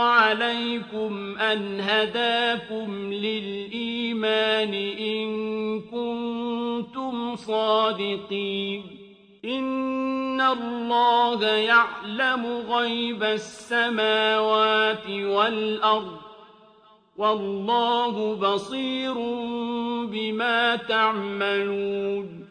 عليكم أن هداكم للإيمان إن كنتم صادقين. إن الله يعلم غيب السماوات والأرض والله بصير بما تعملون.